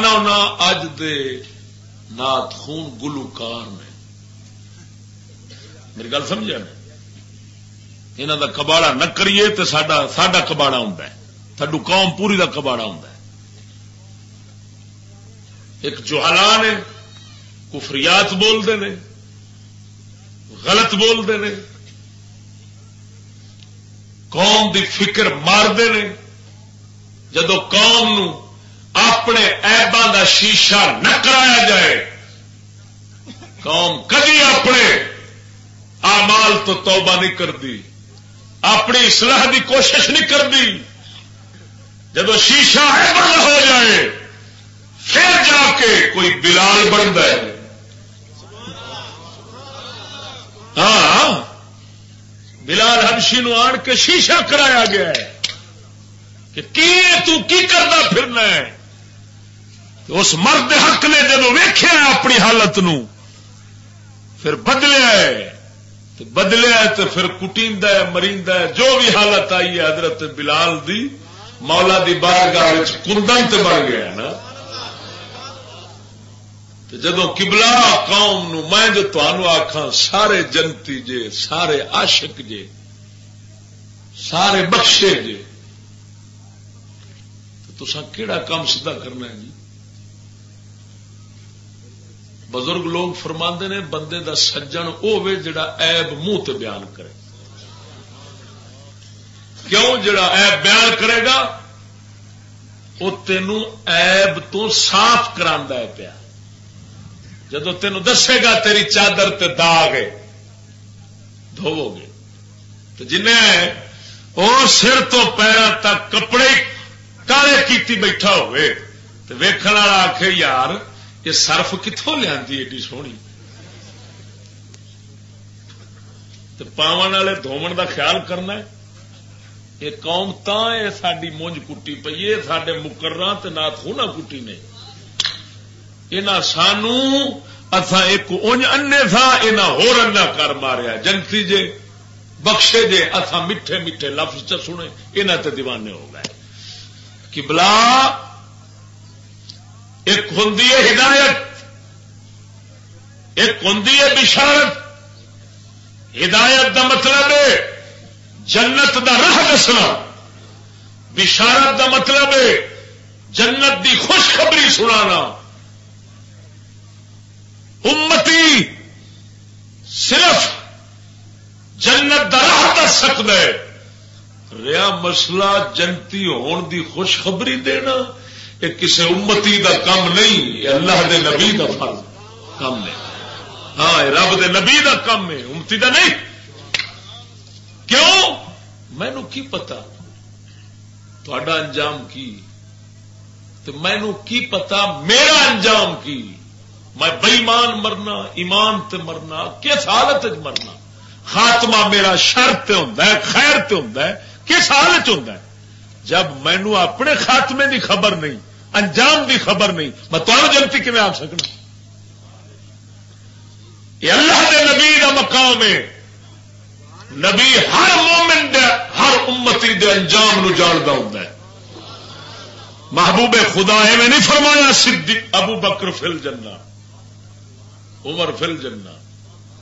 آنا ہونا اج دے نات خون گلوکار نے۔ میری گل سمجھا یہاں دا کباڑا نہ کریے تو سڈا کباڑا ہوں تھڈو قوم پوری دا کباڑا ہوں ایک جوہلا نے کفریات بولتے ہیں غلط بولتے ہیں قوم دی فکر مارتے ہیں جدو قوم نو اپنے ایبان دا شیشہ نہ کرایا جائے۔ قوم کدی اپنے آمال تو توبہ نہیں کرتی اپنی اصلاح دی کوشش نہیں کرتی جب شیشہ بند ہو جائے، پھر جا کے کوئی بلال بنتا ہے۔ ہاں بلال ہمشی نو آن کے شیشہ کرایا گیا ہے۔ کہ کی تو کی کرنا پھرنا ہے؟ اس مرد حق نے جب ویخیا اپنی حالت نو، پھر بدلیا بدلیا تو پھر کٹیند مریند جو بھی حالت آئی ہے حضرت بلال دی، مولا دی بارگاہ کندن تے بن گیا نا۔ جدو کبلا قوم نو میں جو تمہوں آخا سارے جنتی جے، سارے عاشق جے، سارے بخشے جے، تو کیڑا کام سیدھا کرنا ہے جی؟ بزرگ لوگ فرما نے، بندے دا سجن وہ جڑا ایب منہ تے بیان کرے۔ کیوں جڑا ایب بیان کرے گا؟ وہ تینوں ایب تو صاف کرا پیا۔ جدو تین دسے گا تیری چادر تے داغ دھوو گے۔ تو جن اور سر تو پیروں تک کپڑے کالے کیتی بیٹھا ہوئے، تو ویکھن والا آخ یار یہ سرف کتوں لیا ایڈی سونی۔ پاون والے دھومن دا خیال کرنا ہے۔ یہ قوم تا ساری مونج کٹی پی ہے سڈے مقرر نات خونا کٹی نے۔ یہاں سانو اتھا ایک اونج انے تھا یہاں ہور انا کر ماریا۔ جنتی جے، بخشے جے اتھا میٹھے میٹھے لفظ چ سنے یہاں تے دیوانے ہو گئے۔ کہ بلا ایک ہوں ہدایت، ایک ہوں بشارت۔ ہدایت دا مطلب ہے جنت دا راہ دسنا۔ بشارت دا مطلب ہے جنت دی خوشخبری سنانا۔ امتی صرف جنت دا راہ دس سکتا ہے۔ ریا مسئلہ جنتی ہون دی خوشخبری دینا۔ یہ کسی امتی دا کام نہیں، یہ اللہ دے نبی دا فرض کام نہیں ہاں رب دے نبی دا کام ہے، امتی دا نہیں۔ کیوں؟ مینو کی پتا تھوڑا انجام کی؟ تو مینو کی پتا میرا انجام کی؟ میں بئیمان مرنا، ایمان تے مرنا، کس حالت مرنا؟ خاتمہ میرا شرط ہوں خیر ہوں کس حالت ہوں جب مینو اپنے خاتمے دی خبر نہیں انجام دی خبر نہیں۔ میں تمہیں جنتی کیون آ سکنا۔ یہ اللہ دے نبی کا مقام ہے۔ نبی ہر مومن دے، ہر امتی دے انجام نو جانتا ہوں محبوب خدا ایویں نہیں فرمایا سدھی ابو بکر فل جنا عمر فل جنا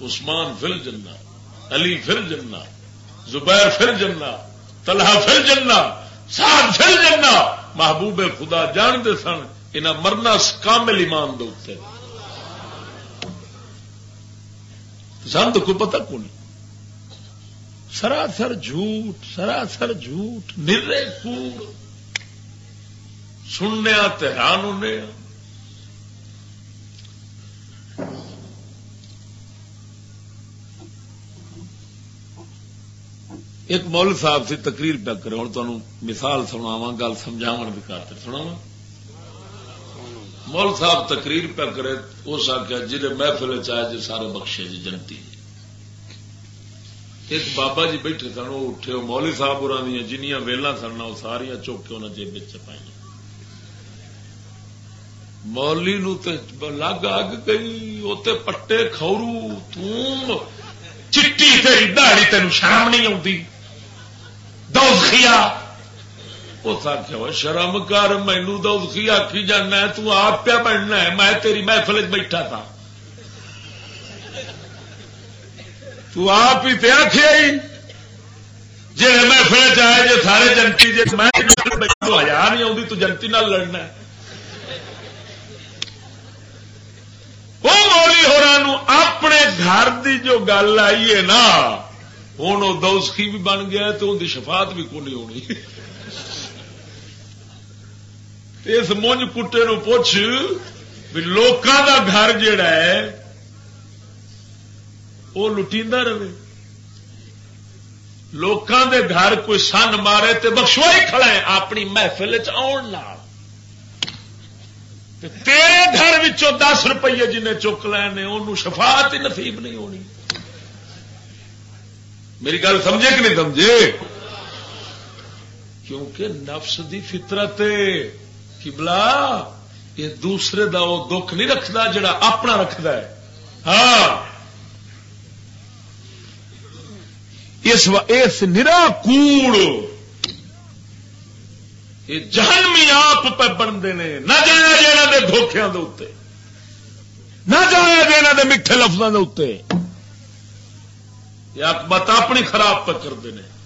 عثمان فل جنا علی فل جنا زبیر فل جنا طلحہ فل جنا سعد فل جنا محبوب خدا جانتے سن یہ مرنا کامل ایمان دے سن تو کوئی پتا کون سراسر جھوٹ سراسر جھوٹ، نرے کوڑ سننے تحران ہونے۔ ایک مول صاحب سے تقریر پہ کرے ہوں تمہیں مثال سناوا گل سمجھاو کی خاطر سنا مول صاحب تقریر پہ کرے اس آخیا جی محفل چاہے جی سارے بخشے جی جنتی ایک بابا جی بیٹھے سن، وہ اٹھے مولی صاحب اور جنیاں ویلا سن وہ ساریا چوک کے انہیں جیب چپائی مولی نو تے لگ اگ گئی، وہ پٹے کھورو تم چٹی تیری دہڑی تین شرم نہیں آتی دوزخیا اس آخیا شرم کر مینو دوسری آخی جانا تو آپ پیا بننا ہے، میں تیری محفل بیٹھا تھا۔ تو آپ ہی پیا آخیا ہی جی محفل چاہے جی سارے جنتی جی میں ہزار نہیں آتی تو جنتی نال لڑنا وہ مولی ہورا اپنے گھر دی جو گل آئی ہے نا ہوں وہ دوسخی بھی بن گیا تو ان کی شفاعت بھی کونی ہونی۔ اس مونج کٹے نو پوچھ بھی لوکاں دا گھر جڑا ہے، وہ لٹیندا رہے۔ لوکاں دے گھر کوئی سن مارے تے بخشوائی کھڑا ہے اپنی محفل چن تیرے گھر دس روپیے جنہیں چک لے ان شفاعت ہی نصیب نہیں ہونی۔ میری گل سمجھے کہ نہیں سمجھے؟ کیونکہ نفس دی فطرت کبلا یہ دوسرے دا وہ دکھ نہیں رکھتا جڑا اپنا رکھد ہاں۔ اس نرا کوڑ یہ جہنمی آپ پہ بنتے ہیں۔ نہ جایا جانا دے دھوکھوں کے اتنے۔ نہ جایا جانا دے میٹھے لفظوں کے اتنے۔ مت اپنی خراب پہ کرتے ہیں۔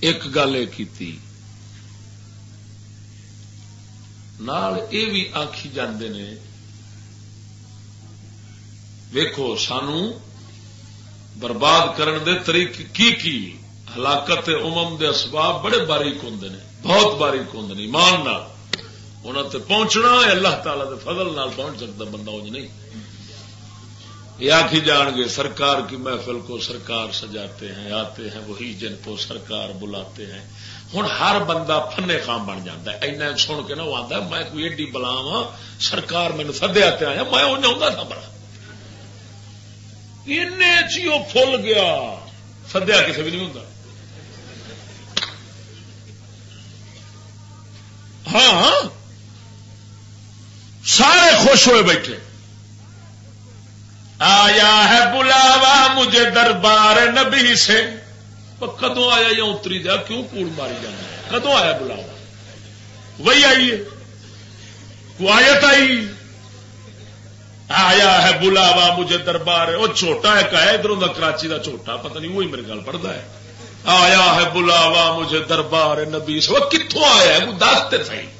ایک گل یہ نال یہ بھی آخی جاندے نے۔ ویکو سانو برباد کرن دے طریق کی کی؟ ہلاکت امم دے اسباب بڑے باریک ہوں نے، بہت باریک ہوں ایمان نال۔ انہوں تے پہنچنا ہے اللہ تعالی دے فضل نال پہنچ سکتا بندہ انج نہیں۔ یہ آخی جان گے سرکار کی محفل کو سرکار سجاتے ہیں آتے ہیں وہی جن کو سرکار بلاتے ہیں۔ ہوں ہر بندہ فنے خام بن جاتا ہے۔ اینا سن کے نہ وہ آتا میں کوئی ایڈی بلا وا سرکار مینو سدیا آیا میں وہ تھا بڑا۔ فل گیا۔ سدیا کسی بھی نہیں ہوتا ہاں, ہاں۔ سارے خوش ہوئے بیٹھے۔ آیا ہے بلاوا مجھے دربار نبی سے۔ کدو آیا یا اتری جا، کیوں کوڑ ماری جانا کدو آیا بلاوا؟ وہی آئیے آیت آئی۔ آیا ہے بلاوا مجھے دربار۔ وہ چھوٹا ہے کہ ادھر کراچی کا چھوٹا، پتہ نہیں، وہی میرے گل پڑھتا ہے۔ آیا ہے بلاوا مجھے دربار نبی سے۔ وہ کتوں آیا ہے؟ وہ دس صحیح۔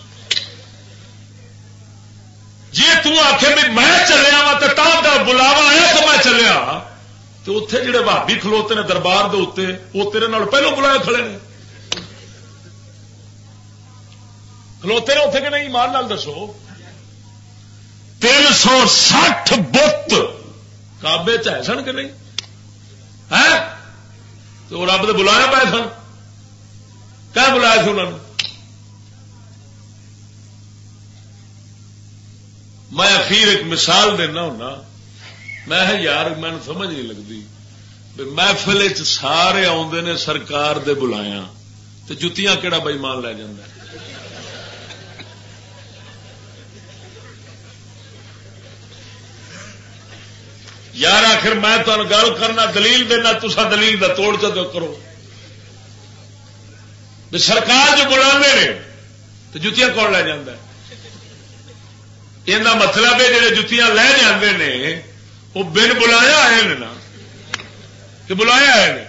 جی تک میں چلیا وا تو بلاوا آیا تو میں چلیا۔ تو اتے جڑے بھابی کھلوتے نے دربار دے اتنے وہ تیرے پہلو بلایا کھڑے نے۔ کھلوتے نے اتنے کہ نہیں؟ مان لال دسو۔ تین سو سٹھ بت کابے چ سن کہ نہیں؟ ہے تو رب نے بلایا پائے سن۔ کیا بلایا تھے انہوں نے؟ میں اخیر ایک مثال دینا ہونا۔ میں یار مین سمجھ نہیں لگتی۔ محفل سارے آدھے نے سرکار دے بلایا۔ تو جتیاں کہڑا بئیمان لے جانا یار، آخر میں تمہیں گل کرنا دلیل دینا تسا دلیل کا توڑ چو کرو۔ سرکار جو بلا تو جتیاں کون لے جانا یہ مطلب ہے جڑے جتیاں لے جاندے نے وہ بن بلایا آئے نا کہ بلایا آئے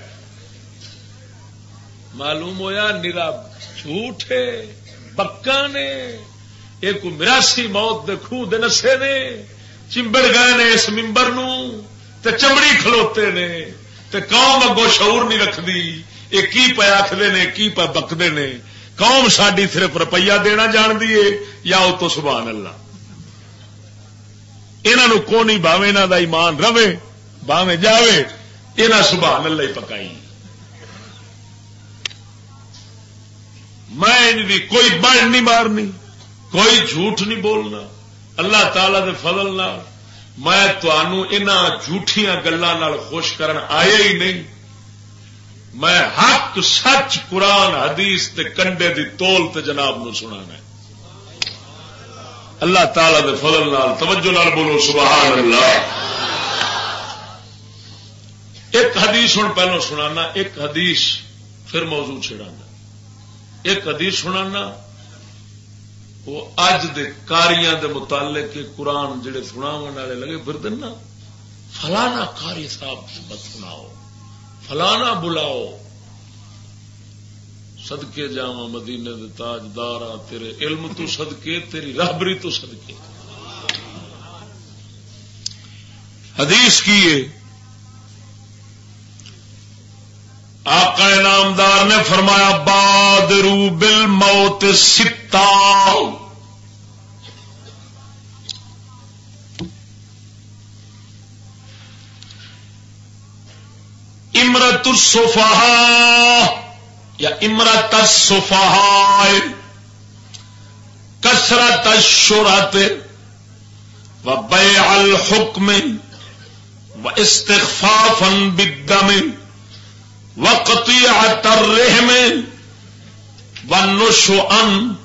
معلوم ہوا نرا جھوٹ ہے پکا نے ایک مراسی موت دے خوہ دے نسے نے چمبڑ گئے نے اس ممبر تے چمڑی کھلوتے نے تے قوم اگو شعور نہیں رکھتی یہ کی پہ آخر نے کی پہ بکتے نے قوم ساری صرف روپیہ دینا جان دیے یا وہ تو سبحان اللہ انہوں کونی باوے یہاں کا ایمان رہے باوے جاوے یہاں سبحان اللہ ہی پکائی۔ میں کوئی بڑ نہیں مارنی، کوئی جھوٹ نہیں بولنا، اللہ تعالی دے فضل نہ میں ان جھوٹیاں گلوں خوش کرن آیا ہی نہیں۔ میں حق، سچ قرآن، حدیث تے کنڈے دی تول تے جناب نو سنا اللہ تعالی دے فضل نال، توجہ نال بولو، سبحان اللہ۔ ایک حدیث ہوں، پہلو سنانا، ایک حدیث پھر موضوع چھڑانا۔ ایک حدیث سنانا، وہ اج دے کاریاں دے متعلق قرآن جڑے سنا والے لگے، پھر دینا فلانا کاری صاحب مت سناؤ، فلانا بلاؤ۔ سدکے جا مدینے دے تاجدار تیرے علم تو صدقے، تیری رہبری تو صدقے۔ حدیث کی آقا نامدار نے فرمایا، بادرو بل موت ستا۔ امرت الصفحاء یا امرت الصفحاء کسرت الشرط و بیع الحکم و استخفافا بالدم و قطیعت الرحم و نشو ان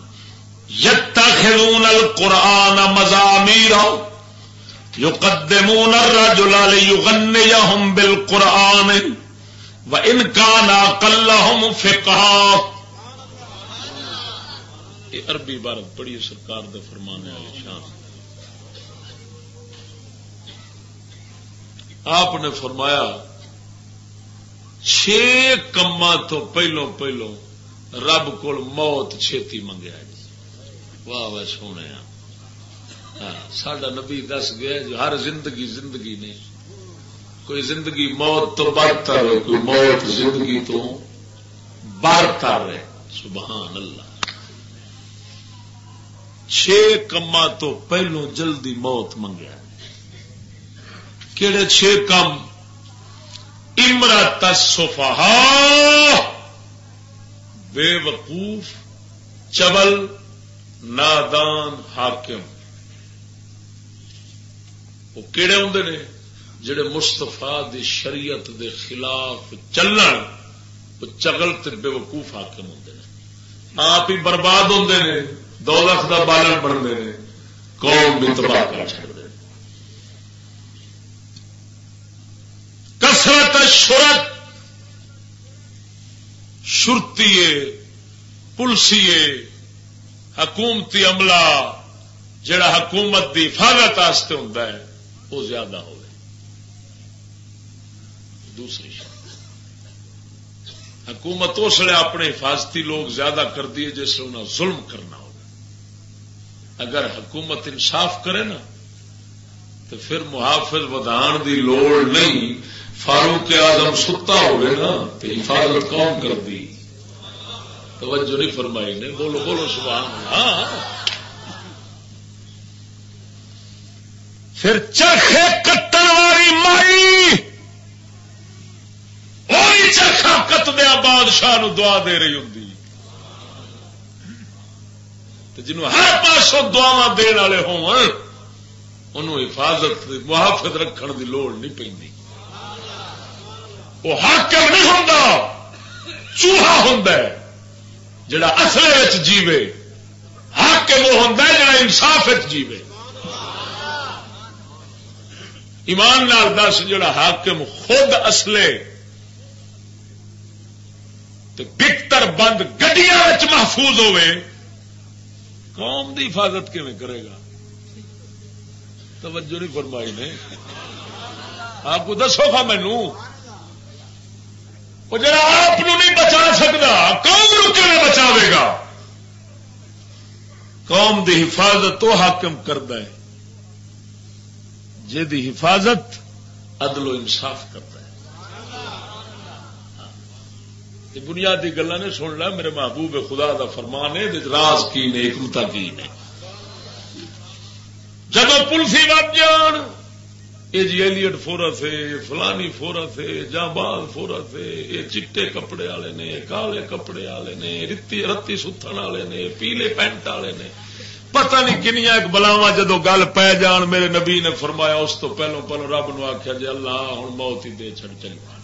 یتخذون القرآن مزامیرا یقدمون الرجل لیغنیہم بالقرآن و ان کا نا کلحم فکا یہ عربی عبارت بڑی سرکار دے فرمانے والی شان. آپ نے فرمایا چھ کما تو پہلو پہلو رب کو موت چھتی منگیا جی واہ واہ سونے ہاں،, ہاں، نبی دس گیا جو ہر زندگی زندگی نے کوئی زندگی موت تو برتر ہے کوئی موت زندگی تو برتر ہے سبحان اللہ۔ چھ کما تو پہلو جلدی موت منگیا۔ کہڑے چھ کم؟ امرت سفہا بے وقوف، چبل، نادان، حاکم۔ وہ کہڑے ہوں نے؟ جڑے مستفا دی شریعت دے خلاف چلن، وہ چگل بے وقوف حاکم ہوں آپ ہی برباد ہوں نے، دو لکھ کا بالن بنتے ہیں قوم بھی تباہ کر چڑھتے کسرت شرت شرتی پلسی حکومتی عملہ، جڑا حکومت کی حفاظت ہوں وہ زیادہ ہو دوسری حکومت اس لیے اپنے حفاظتی لوگ زیادہ کر دیے جس انہیں ظلم کرنا ہو اگر حکومت انصاف کرے نا، تو پھر محافظ ودان دی لوڑ نہیں، فاروق آزم ستا ہوگا نا تو حفاظت کون کر دی؟ توجہ نہیں فرمائی نے، بولو بولو، سبحان ہاں پھر چرخے کٹن والی مائی چرخا کتدیا بادشاہ دعا دے رہی ہوں جنوں ہر پاسوں دعا دن والے ہو حفاظت محافظ رکھن دی لوڑ نہیں پی وہ حاکم نہیں ہوں چوہا ہوں جڑا اصل جیوے۔ حاکم وہ ہوں جڑا انصاف جیوے۔ ایمان نال دس، جڑا حاکم خود اصلے بکتر بند گڈیا محفوظ ہوئے قوم دی حفاظت کیون کرے گا؟ توجہ نہیں فرمائی نے۔ آپ کو دسو گا مینو۔ وہ جڑا آپ نہیں بچا سکتا قوم کیون بچا گا؟ قوم دی حفاظت تو حاکم کرتا ہے۔ جی حفاظت عدل و انصاف کرتا ہے۔ بنیادی گلا نے سن لا میرے محبوب خدا دا فرمان ہے راز کی نے حکمتا کی نے۔ جب پلسی بچ جان یہ جی ایلیٹ فورت ہے فلانی فورت ہے جہاں فورت ہے یہ چٹے کپڑے والے نے، کالے کپڑے والے نے، رتی رتی ستن والے نے، پیلے پینٹ والے نے۔ پتہ نہیں کنیا ایک بلاوا جدو گل پی جان، میرے نبی نے فرمایا، اس تو پہلو پہلو رب نو آخیا جی اللہ ہوں موت ہی دے چڑ چلی۔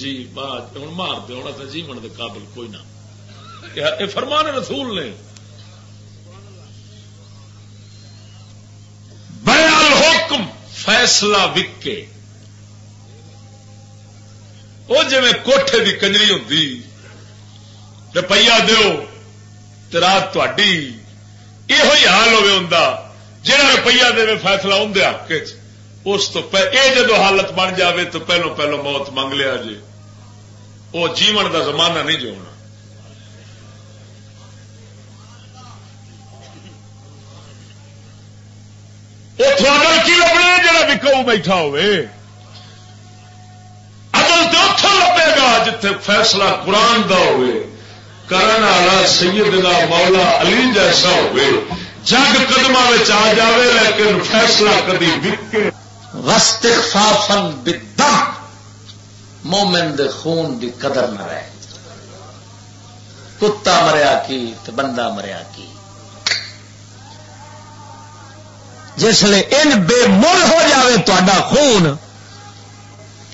جی بات ہوں مار دے ہونا تو جیون دے قابل کوئی نہ۔ یہ فرمان رسول نے۔ بیال حکم فیصلہ وکے۔ وہ جی کوٹھے کی کنجری ہوتی روپیہ دو رات تھی یہ حال ہوئے ہوں جہاں روپیہ دے فیصلہ ہوں حق اس تو یہ جدو حالت بن جاوے تو پہلو پہلو موت منگ لیا جی وہ جیون دا زمانہ نہیں جونا وہ تھوڑا کی لبنا جا وکو بیٹھا ہوئے؟ ادل تو اتوں لبے گا جتھے فیصلہ قرآن دا ہوئے، کرن والا سیدنا مولا علی جیسا ہوئے۔ جگ قدم آ جائے لیکن فیصلہ کدی وکے۔ وستخفافن بدم مومن دے خون دی قدر نہ رہے۔ کتا مریا کی تو بندہ مریا کی۔ جسے ان بے مل ہو جاوے تا خون،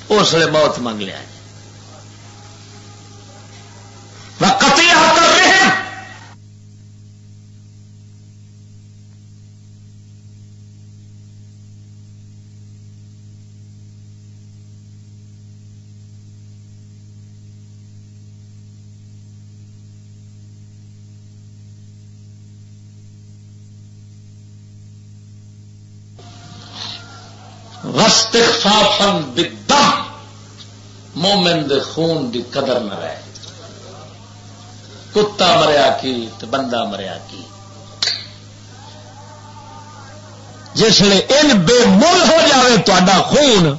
اس لیے موت منگ لیا جی استخفافن بدم مومن دے خون دی قدر نہ رہے۔ کتا مریا کی تو بندہ مریا کی۔ جس لیے ان بے مل ہو جائے تا خون،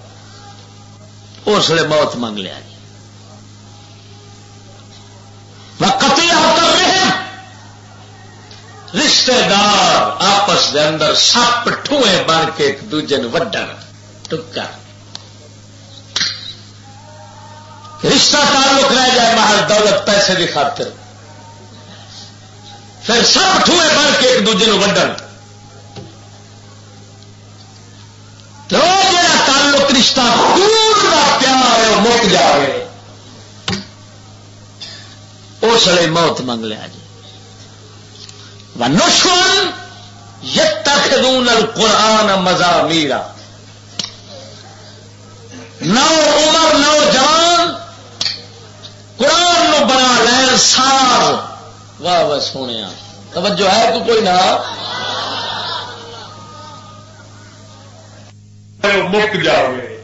اس لیے موت منگ لیا جی کتی رشتے دار آپس دے اندر سپ ٹوئے بن کے ایک دوجے وڈن۔ ٹکا رشتہ تعلق رہ جائے محل دولت، پیسے کی خاطر۔ پھر سب ٹھوئے بن کے ایک دوجے وڈن تو جا تعلق رشتہ خون کا پیار ہے، وہ مک جائے اس لیے موت منگ لیا جی۔ ونشن یت تک قرآن مزہ میرا نو عمر نوجوان قرآن نو بنا لین سال واہ واہ سونے توجہ ہے تو کوئی نہ۔ مک جائے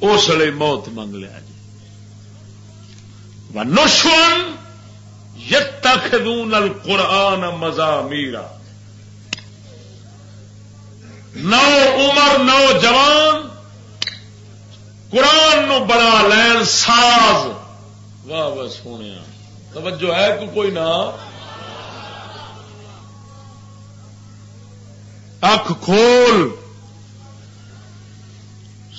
اس لیے موت منگ لیا جی نشون یت تک نل قرآن مزا میرا نو عمر نوجوان قرآن نو بنا لین ساز۔ واہ واہ، سونے۔ توجہ ہے کہ کوئی نہ۔ اکھ کھول۔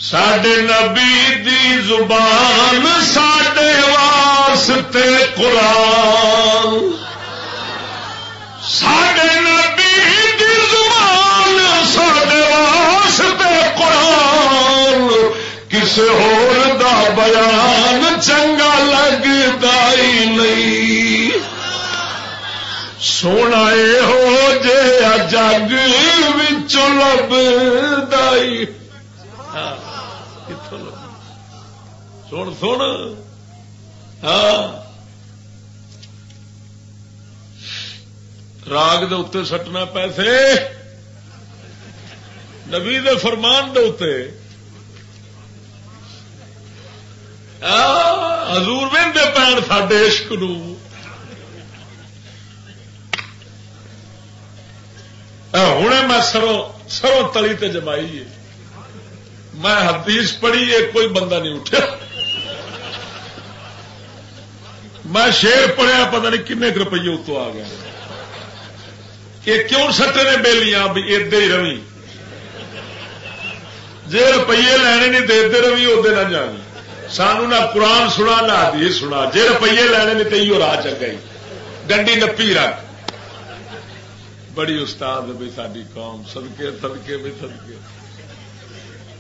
سڈے نبی دی زبان سڈے واسطے قرآن۔ کسی دا بیان چنگا لگتا ہی نہیں۔ سونا ہو جے جگ لب دائی ہاں، سن سن۔ ہاں۔ راگ دے اتنے سٹنا پیسے، نبی دے فرمان دے اتنے ہزور وے پین سڈے عشق نو۔ ہوں میں سروں سروں تلی تے جمائی ہے۔ میں حدیث پڑھی ہے، کوئی بندہ نہیں اٹھا میں شیر پڑھیا، پتہ نہیں کن روپیے اتو آ گیا۔ یہ کیوں سٹے نے بےلیاں بھی ادھر ہی روی۔ جی روپیے لینے نہیں، دے روی ادھر نہ جانی۔ سانو نہ قرآن سنا، نہ آدھی سنا۔ جی روپیے لینے نہیں تو راہ چل گئی۔ ڈنڈی نپی رکھ۔ بڑی استاد بھی ساری قوم۔ سدکے سدکے بھی سدکے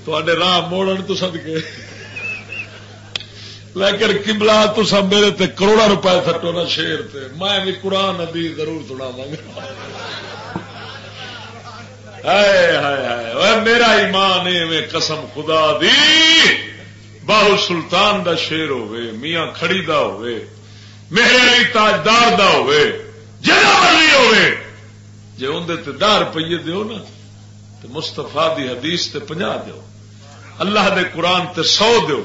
تے راہ موڑن تو سدکے لیکن کملا تو سب میرے تے کروڑا روپئے سٹو نا شیر تے۔ میں بھی قرآن ادی ضرور سنا گا۔ میرا ایمان میں قسم خدا دی۔ باہو سلطان دا شیر ہوے میاں کھڑی دا ہوے میرے علی تاجدار دا ہوے جہاں مرضی ہوے جی اندر دہ روپیے دیو نا تو مستفا دی حدیث تے پنجا دیو۔ اللہ دے قرآن تے سو دیو۔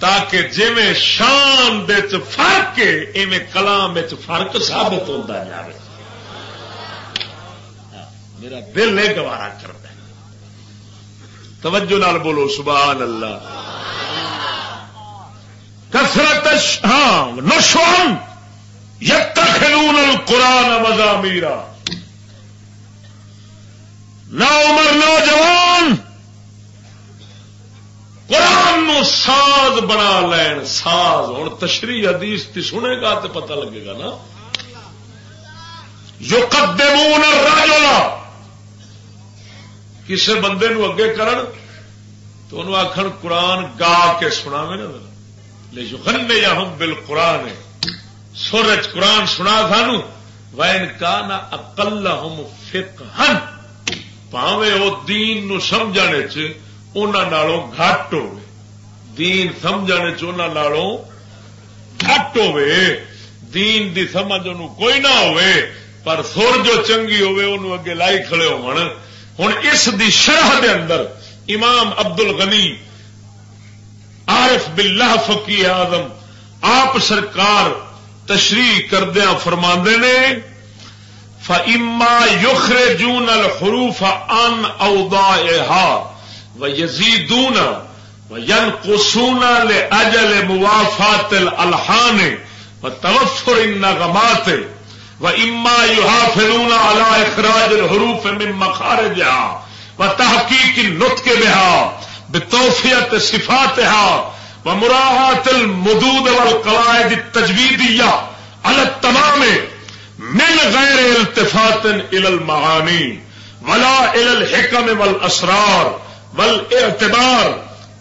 تاکہ جی شان دے چ فرق ایویں کلام فرق ثابت ہوتا جائے میرا دل نہیں گوارا کرتا توجہ نال بولو، سبحان اللہ۔ کسرت ہاں نشوان یتخذون القرآن مزا میرا نہ عمر نوجوان قرآن نو ساز بنا لین، ساز۔ ہوں تشریح حدیث تی سنے گا تو پتہ لگے گا نا۔ جو قدمون الرجل۔ کسی بندے نو اگے کرن تو انہوں آخر قرآن گا کے سنا میں نا۔ لے جو یا ہم بال قرآن سورج قرآن سنا سانو وین کا نہ اکل ہم فک ہن پاوے وہ دین نو سمجھنے چالوں گھٹ ہو دین سمجھنے چالوں گھٹ ہوے دین دی سمجھ ان کوئی نہ ہوئے پر سر جو چنگی ہوے انہوں اگے لائی کھڑے ہو ہوں اس دی شرح دے اندر امام عبد الغنی عارف باللہ فقی آدم آپ سرکار تشریح کردیا فرما نے فما یخر جون الحروف ان اودا و یزیدون و ین قسونا لے اجل موافات الحان و توفر ان نغمات و اما یحافظون على اخراج الحروف من مخارجها و تحقیق النطق بها بتوفیت صفاتها و مراحات المدود والقواعد التجویدیہ على التمام من غیر التفات الى المعانی ولا الى الحکم والاسرار والاعتبار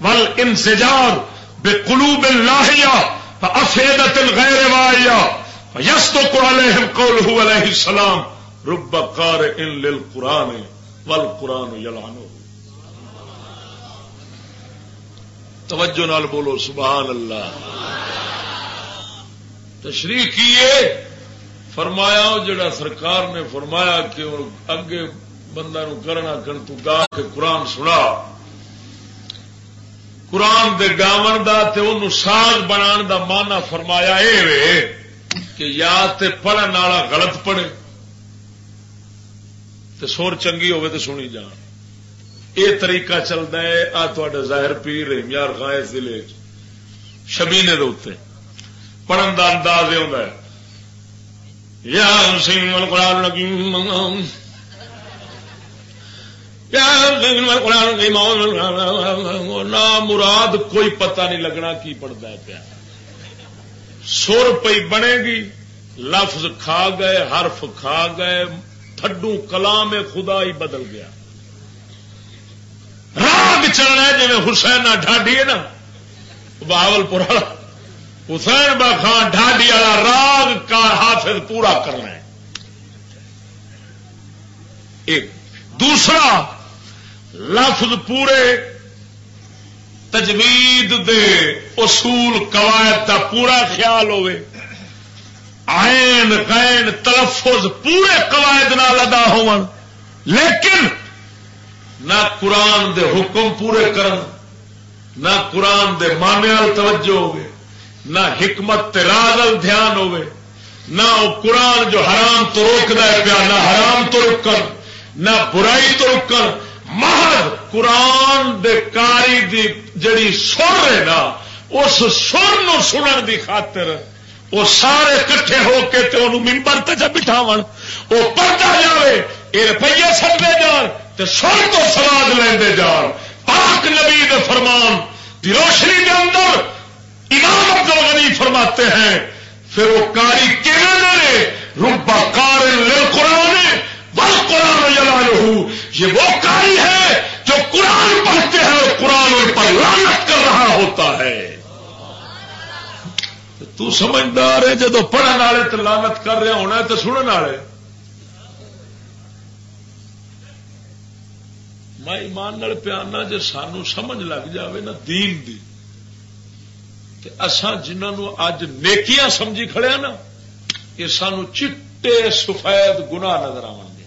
والانسجار بقلوب اللاہیہ فافیدت الغیر وائیہ فیصدق علیہم قوله علیہ السلام رب قارئ للقرآن والقرآن یلعنه توجہ نال بولو، سبحان اللہ۔ تشریح کیے؟ فرمایا جڑا سرکار نے فرمایا کہ اگے بندہ نو کرنا کر تو گا کے قرآن سنا۔ قرآن دے گاون دا تے انہوں ساز بنان دا مانا فرمایا اے وے کہ یا تے پڑھن والا غلط پڑھے، تے سور چنگی ہوے تے سنی جان۔ یہ طریقہ چلتا ہے۔ آ تے ظاہر پیر یار گائے ضلع شبینے دے پڑھن کا انداز یہ ہوتا ہے۔ نہ مراد کوئی پتہ نہیں لگنا کی پڑھتا ہے پیا۔ سر پی بنے گی، لفظ کھا گئے، حرف کھا گئے، تھڈو کلام خدا ہی بدل گیا۔ راگ چلنا جی حسین ڈھاڈی ہے نا بہاول پور حسین با خان ڈھاڈی والا راگ کا حافظ پورا کرنا ہے۔ ایک۔ دوسرا، لفظ پورے تجوید دے اصول قواعد کا پورا خیال ہوئے۔ آئین غین، تلفظ پورے قواعد نال ادا ہو لیکن نہ قرآن دے حکم پورے کرن، نہ قرآن دے مانے توجہ ہوگی نہ حکمت راگل دھیان ہوگی نہ وہ قرآن جو حرام تو روک دے پیا، نہ حرام تو رکن، نہ برائی تو رکن، محض قرآن دے کاری دی جڑی سر ہے نا، اس سر نو سنن دی خاطر وہ سارے کٹھے ہو کے تے انہوں ممبر تے جب بٹھاون وہ پڑھتا جائے یہ روپیے سکتے جان تے سر تو سواد لیندے جان۔ پاک نبی دے فرمان دی روشنی کے اندر امام عبد الغنی فرماتے ہیں، پھر وہ کاری کیڑے ربا کار قرآن بل قرآن یلالہ یہ وہ کاری ہے جو قرآن پڑھتے ہیں اور قرآن ان پر لانت کر رہا ہوتا ہے۔ تو سمجھدار ہے، جدو پڑھنے والے تو لانت کر رہے ہونا ہے تو سننے والے۔ میں ایمان نال پیانا جی سانو سمجھ لگ جاوے نا دین دی اسان جنہوں اج نیکیاں سمجھی کھڑے نا، یہ سانو چٹے سفید گنا نظر آ گے۔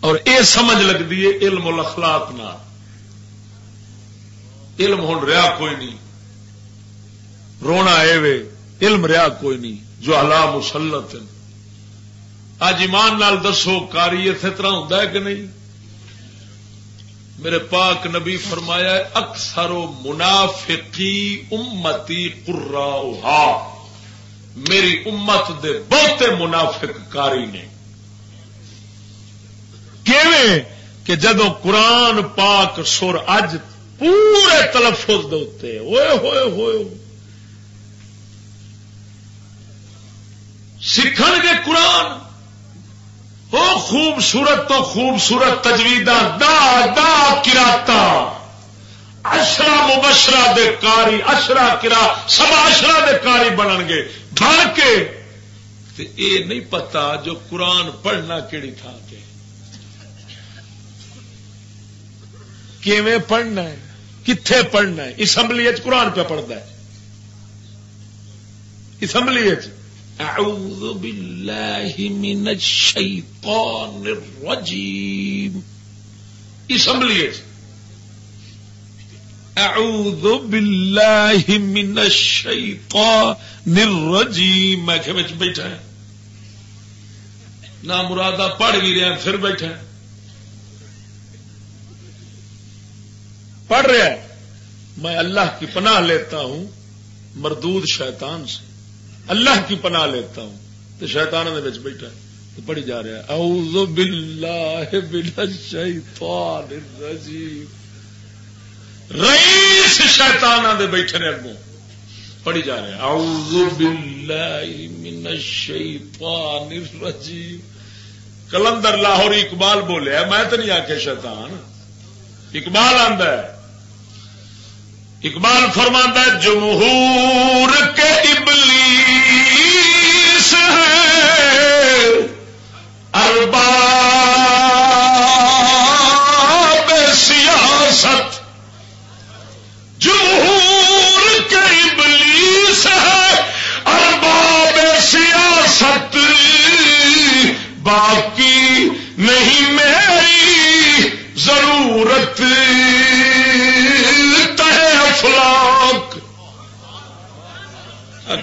اور اے سمجھ لگتی ہے علم الاخلاق نہ علم ہوں رہا کوئی نہیں، رونا اے وے علم رہا کوئی نہیں، جو اللہ مسلط اج ایمان نال دسو، کاری اسی طرح ہوں کہ نہیں؟ میرے پاک نبی فرمایا اکثر منافقی امتی قرا میری امت دے بہتے منافق کاری نے۔ کہ جدو قرآن پاک سر اج پورے تلفظ دے ہوئے ہوئے ہوئے۔ سیکھ گے قرآن۔ وہ خوبصورت تو خوبصورت تجوید دا دا کراتا۔ اشرا مبشرا دے کاری اشرا کرا سب اشرا دے کاری بنن گے۔ بن کے اے نہیں پتا جو قرآن پڑھنا کیڑی تھا کے۔ کیویں پڑھنا ہے؟ کتنے پڑھنا ہے؟ اسمبلی قرآن پہ پڑھتا ہے۔ اسمبلی اعوذ باللہ من الشیطان الرجیم اسمبلی اعوذ باللہ من الشیطان الرجیم میں کہ بیٹھا ہے نہ مرادہ پڑھ بھی رہا پھر بیٹھا ہے۔ پڑھ رہا ہے۔ میں اللہ کی پناہ لیتا ہوں، مردود شیطان سے۔ اللہ کی پناہ لیتا ہوں۔ تو شیطان دے بچ بیٹھا تو پڑھی جا رہا ہے۔ اعوذ باللہ من الشیطان الرجیم۔ رئیس شیطان دے بیٹھے نے اگوں۔ پڑھی جا رہا ہے۔ اعوذ باللہ من الشیطان الرجیم۔ کلندر لاہور اقبال بولے میں تو نہیں آ کے شیطان۔ اقبال آندا ہے۔ اقبال فرماندہ کے ابلیس ہے۔ سیاست۔ جمہور کے ابلیس ہے۔ سیاست۔ باقی نہیں میری ضرورت۔ اسلام